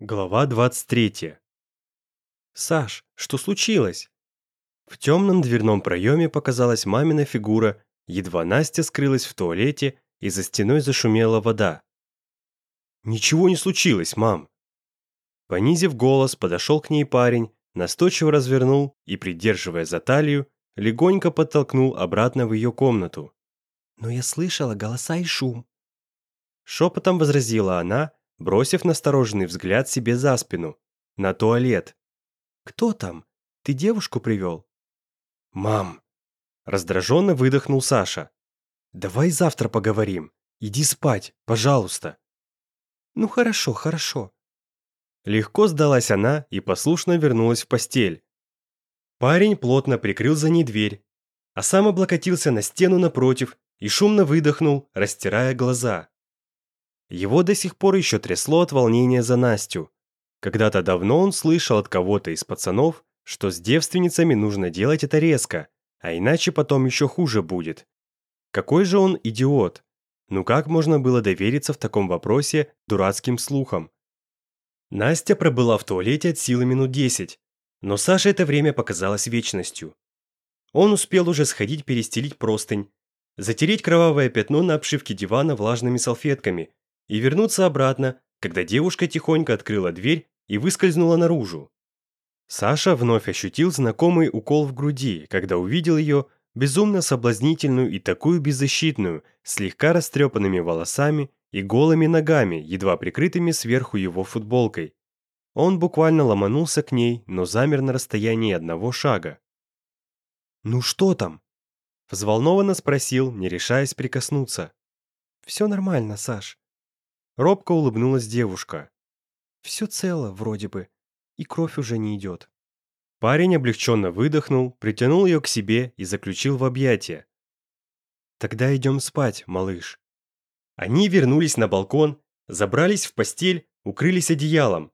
Глава 23. «Саш, что случилось?» В темном дверном проеме показалась мамина фигура, едва Настя скрылась в туалете, и за стеной зашумела вода. «Ничего не случилось, мам!» Понизив голос, подошел к ней парень, настойчиво развернул и, придерживая за талию, легонько подтолкнул обратно в ее комнату. «Но я слышала голоса и шум». Шепотом возразила она, — бросив настороженный взгляд себе за спину, на туалет. «Кто там? Ты девушку привел?» «Мам!» Раздраженно выдохнул Саша. «Давай завтра поговорим. Иди спать, пожалуйста». «Ну хорошо, хорошо». Легко сдалась она и послушно вернулась в постель. Парень плотно прикрыл за ней дверь, а сам облокотился на стену напротив и шумно выдохнул, растирая глаза. Его до сих пор еще трясло от волнения за Настю. Когда-то давно он слышал от кого-то из пацанов, что с девственницами нужно делать это резко, а иначе потом еще хуже будет. Какой же он идиот! Ну как можно было довериться в таком вопросе дурацким слухам? Настя пробыла в туалете от силы минут 10, но Саше это время показалось вечностью. Он успел уже сходить перестелить простынь, затереть кровавое пятно на обшивке дивана влажными салфетками и вернуться обратно, когда девушка тихонько открыла дверь и выскользнула наружу. Саша вновь ощутил знакомый укол в груди, когда увидел ее, безумно соблазнительную и такую беззащитную, слегка растрепанными волосами и голыми ногами, едва прикрытыми сверху его футболкой. Он буквально ломанулся к ней, но замер на расстоянии одного шага. «Ну что там?» Взволнованно спросил, не решаясь прикоснуться. «Все нормально, Саш. Робко улыбнулась девушка. «Все цело, вроде бы, и кровь уже не идет». Парень облегченно выдохнул, притянул ее к себе и заключил в объятия. «Тогда идем спать, малыш». Они вернулись на балкон, забрались в постель, укрылись одеялом.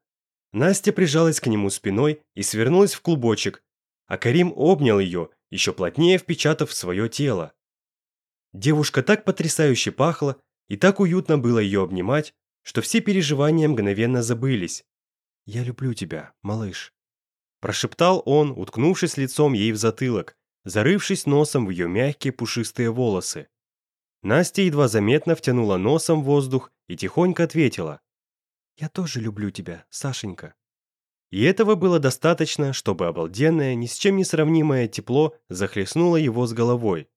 Настя прижалась к нему спиной и свернулась в клубочек, а Карим обнял ее, еще плотнее впечатав свое тело. Девушка так потрясающе пахла, и так уютно было ее обнимать, что все переживания мгновенно забылись. «Я люблю тебя, малыш», – прошептал он, уткнувшись лицом ей в затылок, зарывшись носом в ее мягкие пушистые волосы. Настя едва заметно втянула носом воздух и тихонько ответила. «Я тоже люблю тебя, Сашенька». И этого было достаточно, чтобы обалденное, ни с чем не сравнимое тепло захлестнуло его с головой.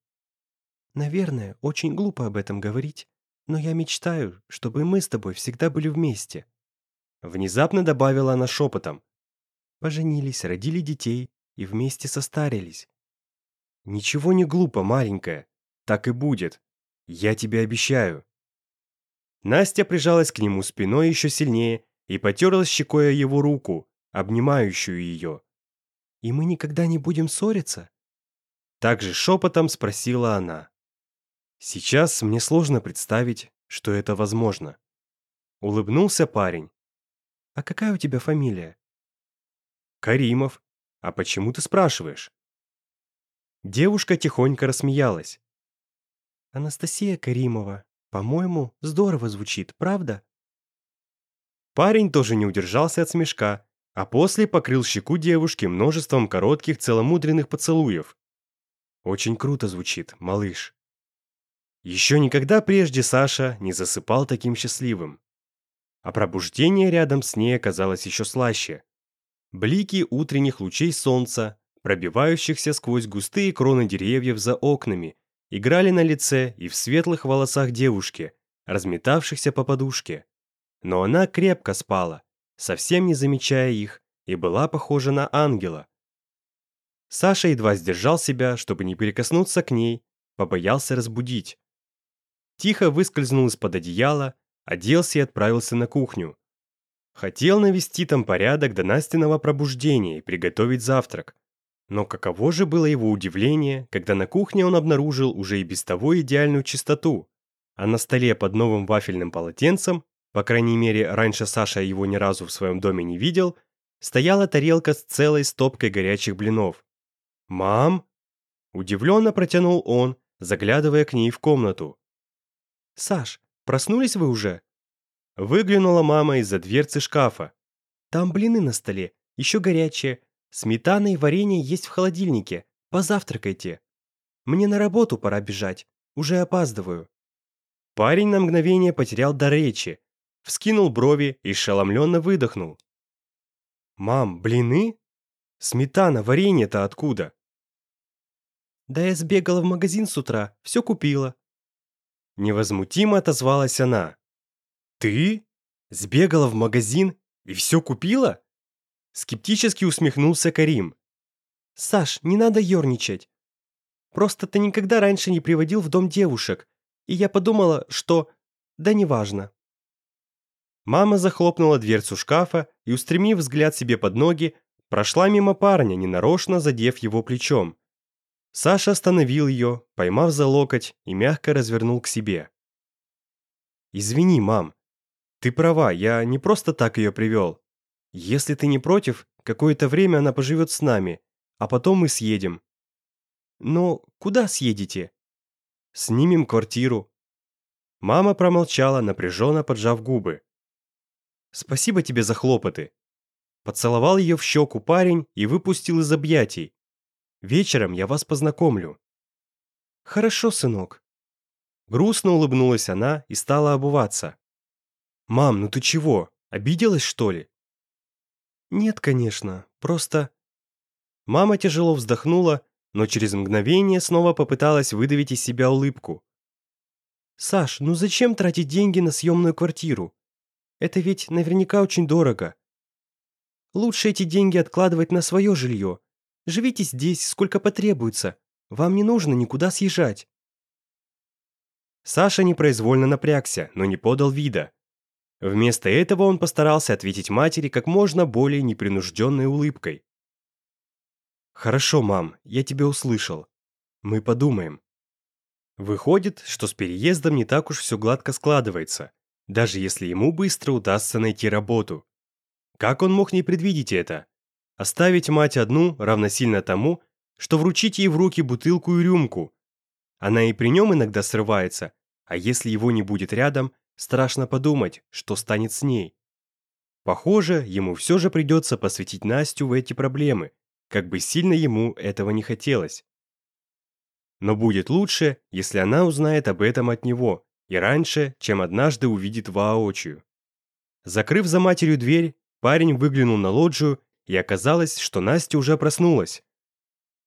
«Наверное, очень глупо об этом говорить, но я мечтаю, чтобы мы с тобой всегда были вместе». Внезапно добавила она шепотом. Поженились, родили детей и вместе состарились. «Ничего не глупо, маленькая. Так и будет. Я тебе обещаю». Настя прижалась к нему спиной еще сильнее и потерла щекой его руку, обнимающую ее. «И мы никогда не будем ссориться?» Также шепотом спросила она. Сейчас мне сложно представить, что это возможно. Улыбнулся парень. А какая у тебя фамилия? Каримов. А почему ты спрашиваешь? Девушка тихонько рассмеялась. Анастасия Каримова. По-моему, здорово звучит, правда? Парень тоже не удержался от смешка, а после покрыл щеку девушки множеством коротких целомудренных поцелуев. «Очень круто звучит, малыш», еще никогда прежде Саша не засыпал таким счастливым. А пробуждение рядом с ней оказалось еще слаще. Блики утренних лучей солнца, пробивающихся сквозь густые кроны деревьев за окнами, играли на лице и в светлых волосах девушки, разметавшихся по подушке. Но она крепко спала, совсем не замечая их, и была похожа на ангела. Саша едва сдержал себя, чтобы не прикоснуться к ней, побоялся разбудить тихо выскользнул из-под одеяла, а оделся и отправился на кухню. Хотел навести там порядок до Настиного пробуждения и приготовить завтрак. Но каково же было его удивление, когда на кухне он обнаружил уже и без того идеальную чистоту, а на столе под новым вафельным полотенцем, по крайней мере, раньше Саша его ни разу в своем доме не видел, стояла тарелка с целой стопкой горячих блинов. «Мам!» – удивленно протянул он, заглядывая к ней в комнату. Саш, проснулись вы уже?» Выглянула мама из-за дверцы шкафа. «Там блины на столе, еще горячие. Сметана и варенье есть в холодильнике. Позавтракайте. Мне на работу пора бежать. Уже опаздываю». Парень на мгновение потерял до речи, вскинул брови и шеломленно выдохнул. «Мам, блины? Сметана, варенье-то откуда?» «Да я сбегала в магазин с утра, все купила. Невозмутимо отозвалась она. «Ты? Сбегала в магазин и все купила?» Скептически усмехнулся Карим. «Саш, не надо ерничать. Просто ты никогда раньше не приводил в дом девушек, и я подумала, что... Да неважно». Мама захлопнула дверцу шкафа и, устремив взгляд себе под ноги, прошла мимо парня, ненарочно задев его плечом. Саша остановил ее, поймав за локоть и мягко развернул к себе. «Извини, мам. Ты права, я не просто так ее привел. Если ты не против, какое-то время она поживет с нами, а потом мы съедем». «Но куда съедете?» «Снимем квартиру». Мама промолчала, напряженно поджав губы. «Спасибо тебе за хлопоты». Поцеловал ее в щеку парень и выпустил из объятий, Вечером я вас познакомлю». «Хорошо, сынок». Грустно улыбнулась она и стала обуваться. «Мам, ну ты чего, обиделась, что ли?» «Нет, конечно, просто...» Мама тяжело вздохнула, но через мгновение снова попыталась выдавить из себя улыбку. «Саш, ну зачем тратить деньги на съемную квартиру? Это ведь наверняка очень дорого. Лучше эти деньги откладывать на свое жилье, Живите здесь, сколько потребуется. Вам не нужно никуда съезжать». Саша непроизвольно напрягся, но не подал вида. Вместо этого он постарался ответить матери как можно более непринужденной улыбкой. «Хорошо, мам, я тебя услышал. Мы подумаем». Выходит, что с переездом не так уж все гладко складывается, даже если ему быстро удастся найти работу. Как он мог не предвидеть это? оставить мать одну равносильно тому, что вручить ей в руки бутылку и рюмку. Она и при нем иногда срывается, а если его не будет рядом, страшно подумать, что станет с ней. Похоже, ему все же придется посвятить Настю в эти проблемы, как бы сильно ему этого не хотелось. Но будет лучше, если она узнает об этом от него, и раньше, чем однажды увидит воочию. Закрыв за матерью дверь, парень выглянул на лоджию и оказалось, что Настя уже проснулась.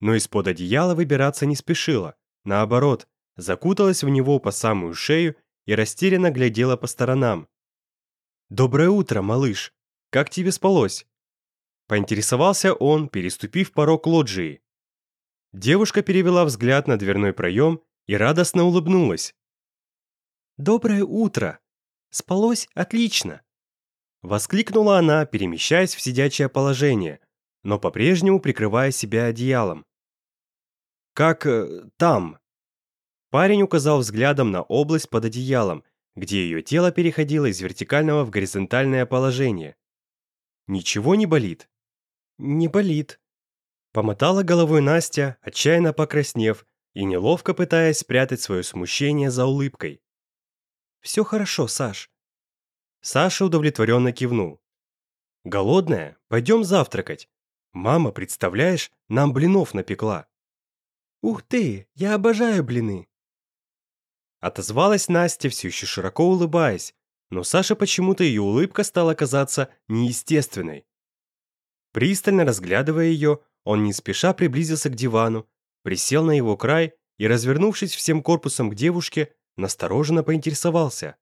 Но из-под одеяла выбираться не спешила, наоборот, закуталась в него по самую шею и растерянно глядела по сторонам. «Доброе утро, малыш! Как тебе спалось?» Поинтересовался он, переступив порог лоджии. Девушка перевела взгляд на дверной проем и радостно улыбнулась. «Доброе утро! Спалось отлично! Воскликнула она, перемещаясь в сидячее положение, но по-прежнему прикрывая себя одеялом. «Как э, там?» Парень указал взглядом на область под одеялом, где ее тело переходило из вертикального в горизонтальное положение. «Ничего не болит?» «Не болит», — помотала головой Настя, отчаянно покраснев и неловко пытаясь спрятать свое смущение за улыбкой. «Все хорошо, Саш. Саша удовлетворенно кивнул. «Голодная? Пойдем завтракать. Мама, представляешь, нам блинов напекла». «Ух ты, я обожаю блины!» Отозвалась Настя, все еще широко улыбаясь, но Саша почему-то ее улыбка стала казаться неестественной. Пристально разглядывая ее, он не спеша приблизился к дивану, присел на его край и, развернувшись всем корпусом к девушке, настороженно поинтересовался.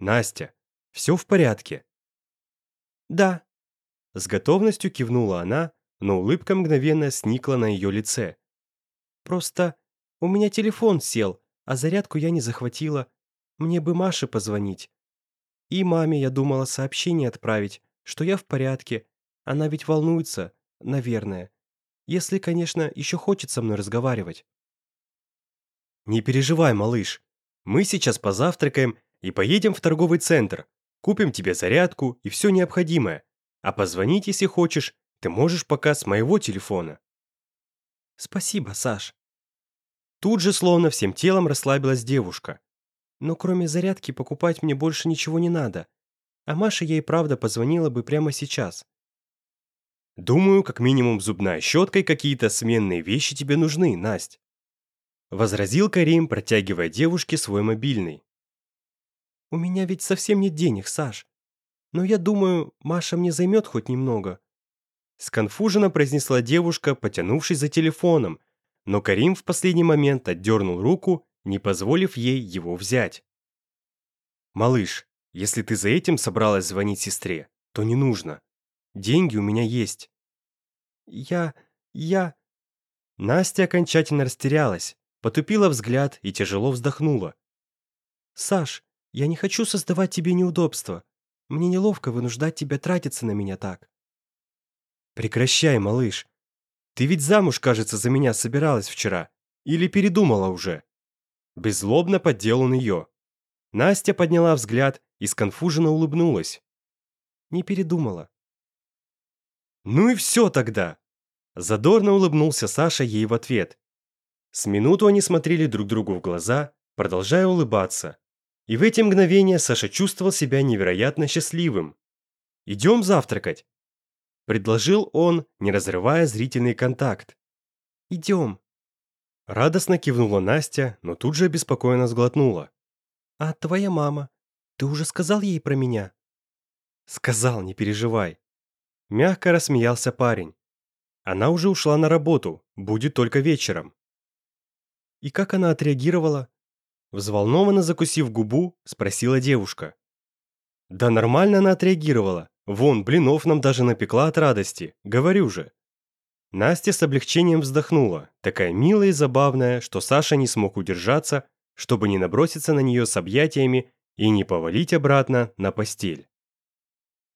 «Настя, все в порядке?» «Да». С готовностью кивнула она, но улыбка мгновенно сникла на ее лице. «Просто у меня телефон сел, а зарядку я не захватила. Мне бы Маше позвонить. И маме я думала сообщение отправить, что я в порядке. Она ведь волнуется, наверное. Если, конечно, еще хочет со мной разговаривать». «Не переживай, малыш. Мы сейчас позавтракаем и поедем в торговый центр. Купим тебе зарядку и все необходимое. А позвонить, если хочешь, ты можешь пока с моего телефона». «Спасибо, Саш». Тут же словно всем телом расслабилась девушка. «Но кроме зарядки покупать мне больше ничего не надо. А Маша ей правда позвонила бы прямо сейчас». «Думаю, как минимум зубная щетка и какие-то сменные вещи тебе нужны, Насть», — возразил Карим, протягивая девушке свой мобильный. У меня ведь совсем нет денег, Саш. Но я думаю, Маша мне займет хоть немного». Сконфуженно произнесла девушка, потянувшись за телефоном, но Карим в последний момент отдернул руку, не позволив ей его взять. «Малыш, если ты за этим собралась звонить сестре, то не нужно. Деньги у меня есть». «Я... я...» Настя окончательно растерялась, потупила взгляд и тяжело вздохнула. «Саш, я не хочу создавать тебе неудобства. Мне неловко вынуждать тебя тратиться на меня так. Прекращай, малыш. Ты ведь замуж, кажется, за меня собиралась вчера. Или передумала уже. Беззлобно поддел ее. Настя подняла взгляд и сконфуженно улыбнулась. Не передумала. Ну и все тогда. Задорно улыбнулся Саша ей в ответ. С минуту они смотрели друг другу в глаза, продолжая улыбаться. И в эти мгновения Саша чувствовал себя невероятно счастливым. «Идем завтракать», — предложил он, не разрывая зрительный контакт. «Идем». Радостно кивнула Настя, но тут же обеспокоенно сглотнула. «А твоя мама? Ты уже сказал ей про меня?» «Сказал, не переживай». Мягко рассмеялся парень. Она уже ушла на работу, будет только вечером. И как она отреагировала? Взволнованно закусив губу, спросила девушка. Да нормально она отреагировала. Вон, блинов нам даже напекла от радости, говорю же. Настя с облегчением вздохнула, такая милая и забавная, что Саша не смог удержаться, чтобы не наброситься на нее с объятиями и не повалить обратно на постель.